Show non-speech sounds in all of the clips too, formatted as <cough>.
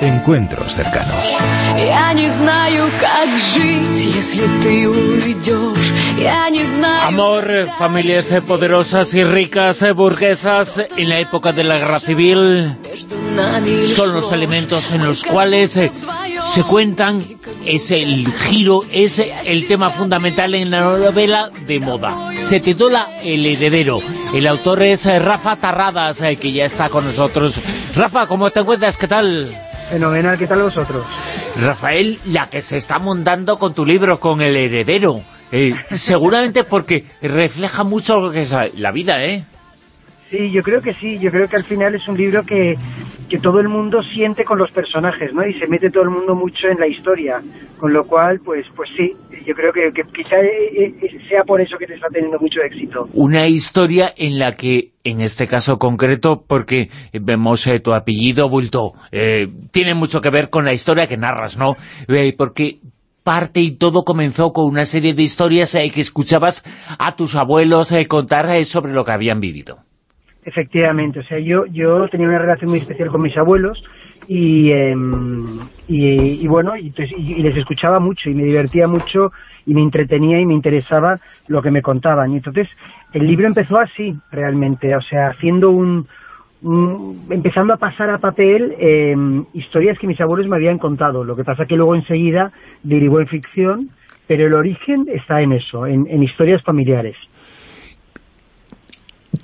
Encuentros cercanos. Amor, familias poderosas y ricas, burguesas, en la época de la guerra civil, son los elementos en los cuales se cuentan, es el giro, es el tema fundamental en la novela de moda. Se titula El heredero. El autor es eh, Rafa Tarradas, eh, que ya está con nosotros. Rafa, ¿cómo te encuentras? ¿Qué tal? Fenomenal, ¿qué tal vosotros? Rafael, la que se está montando con tu libro, con El heredero. seguramente porque refleja mucho lo que es la vida, ¿eh? Sí, yo creo que sí, yo creo que al final es un libro que, que todo el mundo siente con los personajes, ¿no? Y se mete todo el mundo mucho en la historia, con lo cual, pues pues sí, yo creo que, quizá eh, eh, sea por eso que te está teniendo mucho éxito. Una historia en la que, en este caso concreto, porque vemos eh, tu apellido, Bulto, tiene mucho que ver con la historia que narras, ¿no? porque parte y todo comenzó con una serie de historias que escuchabas a tus abuelos contar sobre lo que habían vivido. Efectivamente, o sea, yo, yo tenía una relación muy especial con mis abuelos y, em, y, bueno, y, les escuchaba mucho y me divertía mucho y me entretenía y me interesaba lo que me contaban. Y entonces el libro empezó así, realmente, o sea, haciendo un, empezando a pasar a papel em, historias que mis abuelos me habían contado. Lo que pasa que luego enseguida derivó en ficción, pero el origen está en eso, en, en historias familiares.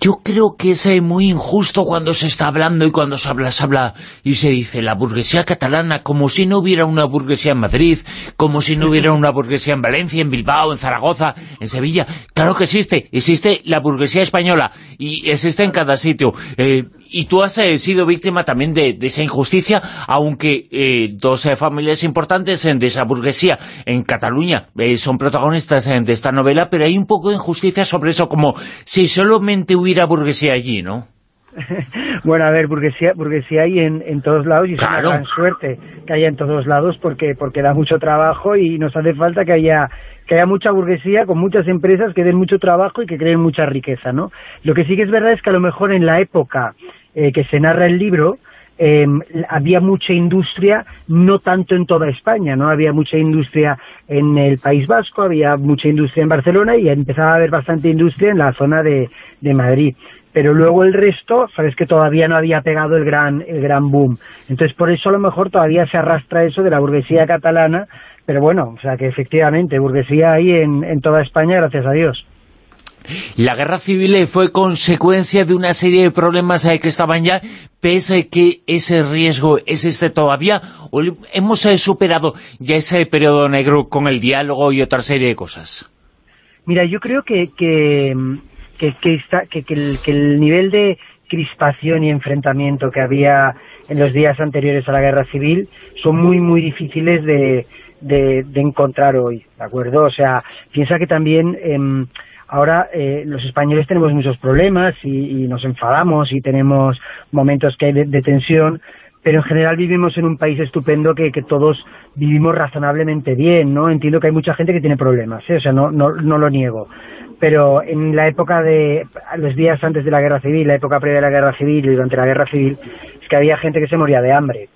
Yo creo que es eh, muy injusto cuando se está hablando y cuando se habla, se habla y se dice la burguesía catalana, como si no hubiera una burguesía en Madrid, como si no hubiera una burguesía en Valencia, en Bilbao, en Zaragoza, en Sevilla. Claro que existe, existe la burguesía española y existe en cada sitio. Eh, y tú has eh, sido víctima también de, esa injusticia, aunque dos familias importantes de esa burguesía en Cataluña son protagonistas de esta novela, pero hay un poco de injusticia sobre eso, como si solamente hubiera burguesía allí, ¿no? <laughs> bueno, a ver, burguesía, burguesía hay en, en todos lados y es una gran suerte que haya en todos lados porque porque da mucho trabajo y nos hace falta que haya que haya mucha burguesía con muchas empresas que den mucho trabajo y que creen mucha riqueza, ¿no? Lo que sí que es verdad es que a lo mejor en la época eh, que se narra el libro eh, había mucha industria, no tanto en toda España, ¿no? Había mucha industria en el País Vasco, había mucha industria en Barcelona y empezaba a haber bastante industria en la zona de, de Madrid pero luego el resto, sabes que todavía no había pegado el gran, el gran boom. Entonces, por eso a lo mejor todavía se arrastra eso de la burguesía catalana, pero bueno, o sea que efectivamente, burguesía hay en, en toda España, gracias a Dios. La guerra civil fue consecuencia de una serie de problemas que estaban ya, pese a que ese riesgo existe todavía, o hemos eh, superado ya ese periodo negro con el diálogo y otra serie de cosas. Mira, yo creo que, que, que, el, nivel de crispación y enfrentamiento que había en los días anteriores a la guerra civil son muy, muy difíciles de, de, encontrar hoy, ¿de acuerdo? O sea, piensa que también... Eh, Ahora eh, los españoles tenemos muchos problemas y, nos enfadamos y tenemos momentos que hay de, tensión, pero en general vivimos en un país estupendo que, todos vivimos razonablemente bien, ¿no? Entiendo que hay mucha gente que tiene problemas, ¿eh? o sea, no, no, no lo niego. Pero en la época de, los días antes de la guerra civil, la época previa de la guerra civil y durante la guerra civil, que había gente que se moría de hambre,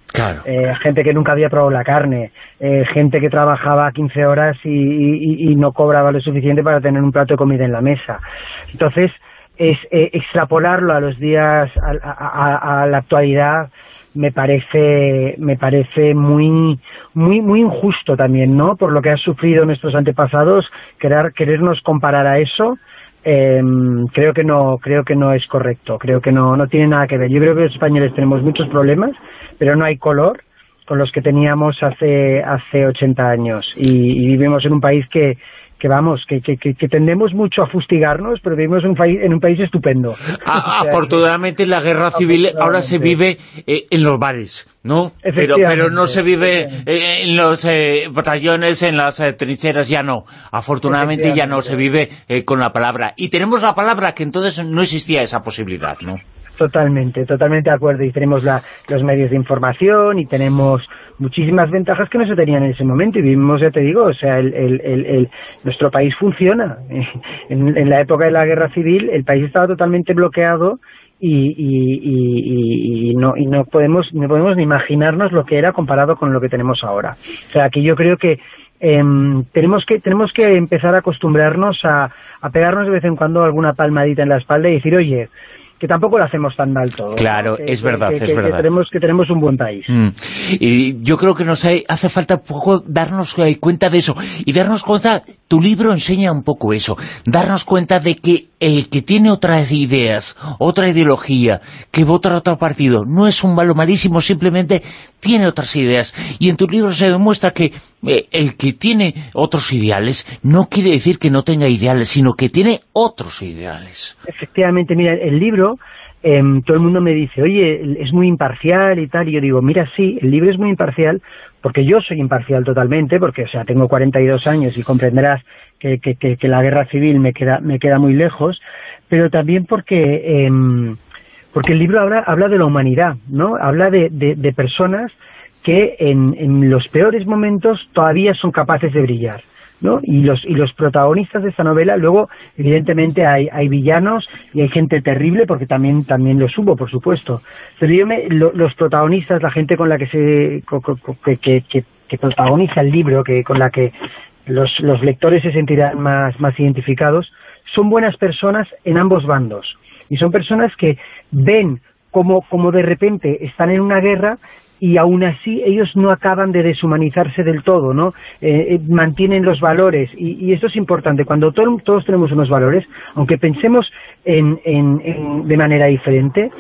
eh, gente que nunca había probado la carne, eh, gente que trabajaba 15 horas y, no cobraba lo suficiente para tener un plato de comida en la mesa. Entonces, es, eh, extrapolarlo a los días, a, la actualidad, me parece me parece muy muy muy injusto también, ¿no? Por lo que han sufrido nuestros antepasados, querer querernos comparar a eso eh, creo que no creo que no es correcto creo que no no tiene nada que ver yo creo que los españoles tenemos muchos problemas pero no hay color con los que teníamos hace hace 80 años y vivimos en un país que que vamos, que, que, que, tendemos mucho a fustigarnos, pero vivimos en un país, en un país estupendo. afortunadamente la guerra civil ahora se vive eh, en los bares, ¿no? Pero, pero no se vive eh, en los eh, batallones, en las trincheras, ya no. Afortunadamente ya no se vive con la palabra. Y tenemos la palabra que entonces no existía esa posibilidad, ¿no? Totalmente, totalmente de acuerdo. Y tenemos la, los medios de información y tenemos muchísimas ventajas que no se tenían en ese momento. Y vivimos, ya te digo, o sea, el, el, el, nuestro país funciona. <laughs> En, la época de la guerra civil el país estaba totalmente bloqueado y, y, no, y no, podemos, no podemos ni imaginarnos lo que era comparado con lo que tenemos ahora. O sea, que yo creo que eh, tenemos que tenemos que empezar a acostumbrarnos a, a pegarnos de vez en cuando alguna palmadita en la espalda y decir, oye, que tampoco lo hacemos tan mal todo. Claro, es verdad, que, es verdad. Que tenemos, que tenemos un buen país. Mm. Y yo creo que nos hace falta poco darnos cuenta de eso. Y darnos cuenta, tu libro enseña un poco eso, darnos cuenta de que el que tiene otras ideas, otra ideología, que vota a otro partido, no es un malo malísimo, simplemente tiene otras ideas. Y en tu libro se demuestra que eh, el que tiene otros ideales no quiere decir que no tenga ideales, sino que tiene otros ideales. Efectivamente, mira, el libro eh, todo el mundo me dice, oye, es muy imparcial y tal, y yo digo, mira, sí, el libro es muy imparcial, porque yo soy imparcial totalmente, porque, o sea, tengo 42 años y comprenderás que, que, la guerra civil me queda, me queda muy lejos, pero también porque, eh, porque el libro habla, habla de la humanidad, ¿no? Habla de, de, de personas que en, en los peores momentos todavía son capaces de brillar. ¿No? Y los, y los protagonistas de esta novela, luego, evidentemente, hay, hay villanos y hay gente terrible, porque también, también los hubo, por supuesto. Pero yo los protagonistas, la gente con la que se, que, que, que, protagoniza el libro, que con la que los, los lectores se sentirán más, más identificados, son buenas personas en ambos bandos. Y son personas que ven como, como de repente están en una guerra y aún así ellos no acaban de deshumanizarse del todo, ¿no? Eh, eh, mantienen los valores y, esto es importante. Cuando todos tenemos unos valores, aunque pensemos en, en, de manera diferente,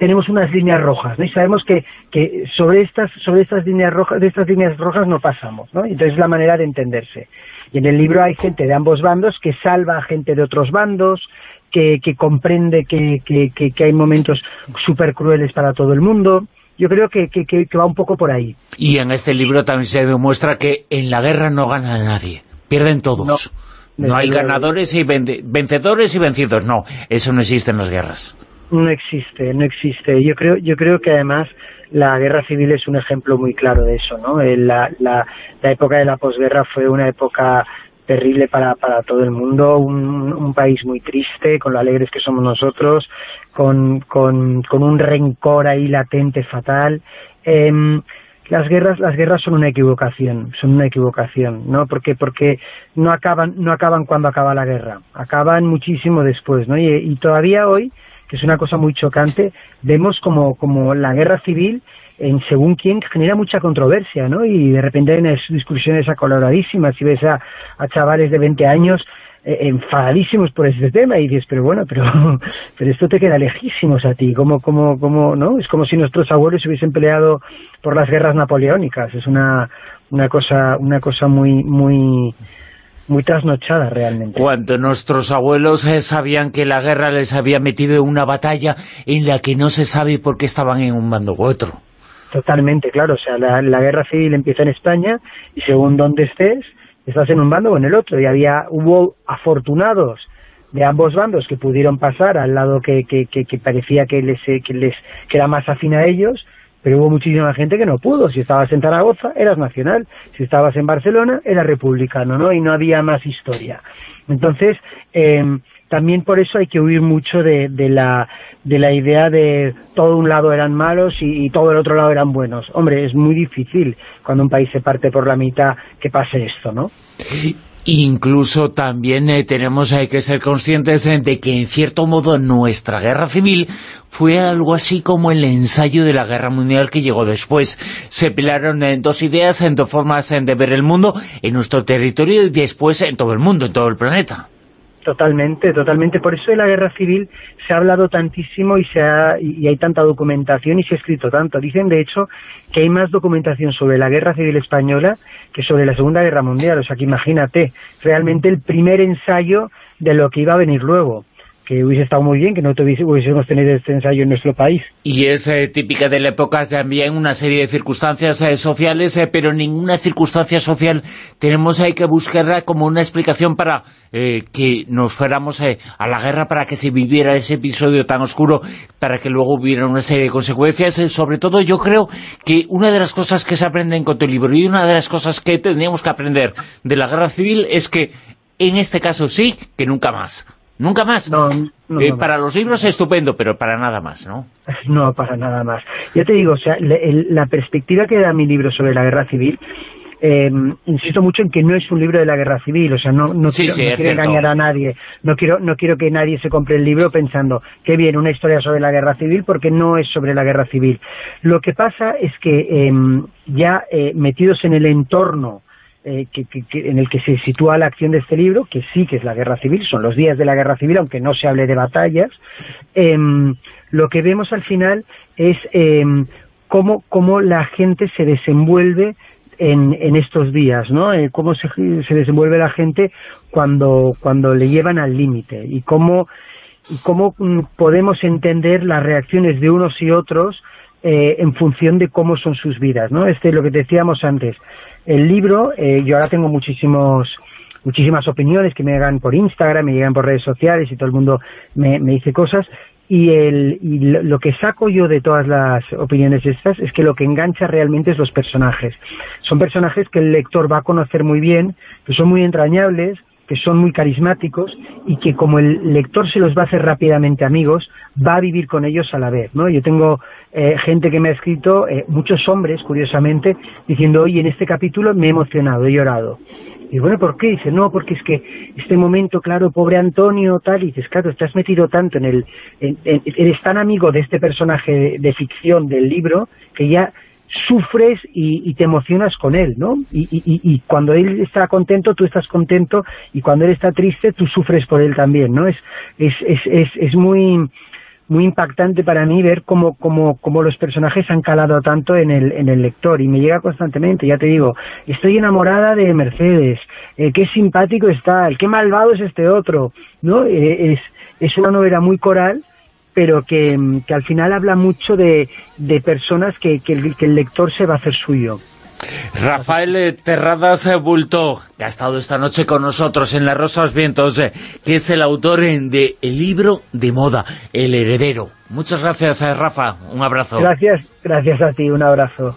tenemos unas líneas rojas, ¿no? Y sabemos que, que sobre estas sobre estas líneas rojas de estas líneas rojas no pasamos, ¿no? Entonces es la manera de entenderse. Y en el libro hay gente de ambos bandos que salva a gente de otros bandos, que, que comprende que, que, que hay momentos súper crueles para todo el mundo, yo creo que, que, va un poco por ahí. Y en este libro también se demuestra que en la guerra no gana nadie, pierden todos. No, hay ganadores y vencedores y vencidos, no, eso no existe en las guerras. No existe, no existe. Yo creo, yo creo que además la guerra civil es un ejemplo muy claro de eso, ¿no? Eh, la, la, la época de la posguerra fue una época terrible para, para todo el mundo, un, un, país muy triste, con lo alegres que somos nosotros, con, con, con un rencor ahí latente fatal. Eh, las guerras las guerras son una equivocación son una equivocación no porque porque no acaban no acaban cuando acaba la guerra acaban muchísimo después no y todavía hoy que es una cosa muy chocante vemos como como la guerra civil en según quién genera mucha controversia, ¿no? Y de repente hay unas discusiones acoloradísimas y ves a, a chavales de 20 años eh, enfadadísimos por este tema y dices, pero bueno, pero, <laughs> pero esto te queda lejísimos a ti, como, como, como, ¿no? Es como si nuestros abuelos se hubiesen peleado por las guerras napoleónicas, es una, una cosa, una cosa muy, muy, muy trasnochada realmente. Cuando nuestros abuelos eh, sabían que la guerra les había metido en una batalla en la que no se sabe por qué estaban en un bando u otro. Totalmente, claro. O sea, la, la guerra civil empieza en España y según donde estés, estás en un bando o en el otro. Y había hubo afortunados de ambos bandos que pudieron pasar al lado que, que, que, parecía que les, que les que era más afín a ellos, pero hubo muchísima gente que no pudo. Si estabas en Zaragoza, eras nacional. Si estabas en Barcelona, eras republicano, ¿no? Y no había más historia. Entonces, eh, también por eso hay que huir mucho de, de, la, de la idea de todo un lado eran malos y, todo el otro lado eran buenos. Hombre, es muy difícil cuando un país se parte por la mitad que pase esto, ¿no? Incluso también eh, tenemos hay que ser conscientes de que en cierto modo nuestra guerra civil fue algo así como el ensayo de la guerra mundial que llegó después. Se pelaron en dos ideas, en dos formas de ver el mundo, en nuestro territorio y después en todo el mundo, en todo el planeta. Totalmente, totalmente. Por eso de la guerra civil se ha hablado tantísimo y, se ha, y hay tanta documentación y se ha escrito tanto. Dicen, de hecho, que hay más documentación sobre la guerra civil española que sobre la Segunda Guerra Mundial. O sea, que imagínate, realmente el primer ensayo de lo que iba a venir luego. Que hubiese estado muy bien que no hubiésemos tenido este ensayo en nuestro país. Y es eh, típica de la época también una serie de circunstancias eh, sociales, eh, pero ninguna circunstancia social tenemos hay que buscarla como una explicación para que nos fuéramos a la guerra, para que se viviera ese episodio tan oscuro, para que luego hubiera una serie de consecuencias. sobre todo yo creo que una de las cosas que se aprenden con tu libro y una de las cosas que tendríamos que aprender de la guerra civil es que en este caso sí, que nunca más. Nunca más. No, eh, para los libros es estupendo, pero para nada más, ¿no? <laughs> No, para nada más. Ya te digo, o sea, la perspectiva que da mi libro sobre la guerra civil eh, insisto mucho en que no es un libro de la guerra civil, o sea, no, no quiero, engañar a nadie, no quiero, no quiero que nadie se compre el libro pensando que viene una historia sobre la guerra civil, porque no es sobre la guerra civil. Lo que pasa es que em, ya eh, metidos en el entorno eh, que, en el que se sitúa la acción de este libro, que sí que es la guerra civil, son los días de la guerra civil, aunque no se hable de batallas, em, lo que vemos al final es em, cómo, cómo la gente se desenvuelve en, en estos días, ¿no? Eh, cómo se, se, desenvuelve la gente cuando, cuando le llevan al límite y cómo, y cómo mm, podemos entender las reacciones de unos y otros eh, en función de cómo son sus vidas, ¿no? Este lo que decíamos antes, el libro, eh, yo ahora tengo muchísimos muchísimas opiniones que me llegan por Instagram, me llegan por redes sociales y todo el mundo me, me dice cosas y, el, y lo que saco yo de todas las opiniones estas es que lo que engancha realmente es los personajes. Son personajes que el lector va a conocer muy bien, que son muy entrañables, que son muy carismáticos y que como el lector se los va a hacer rápidamente amigos, va a vivir con ellos a la vez, ¿no? Yo tengo eh, gente que me ha escrito, eh, muchos hombres, curiosamente, diciendo, oye, en este capítulo me he emocionado, he llorado. Y bueno, ¿por qué? Dice, no, porque es que este momento, claro, pobre Antonio, tal, y dices, claro, estás metido tanto en el... eres tan amigo de este personaje de ficción del libro que ya sufres y, te emocionas con él, ¿no? Y, cuando él está contento, tú estás contento, y cuando él está triste, tú sufres por él también, ¿no? Es, es, es, es, muy muy impactante para mí ver cómo, cómo, cómo los personajes han calado tanto en el, en el lector y me llega constantemente, ya te digo, estoy enamorada de Mercedes, eh, qué simpático está, qué malvado es este otro, ¿no? Eh, es, es una novela muy coral pero que, al final habla mucho de, de personas que, que, el, lector se va a hacer suyo. Rafael Terradas Bulto, que ha estado esta noche con nosotros en La Rosa los Vientos, eh, que es el autor de el libro de moda, El Heredero. Muchas gracias, eh, Rafa. Un abrazo. Gracias, gracias a ti. Un abrazo.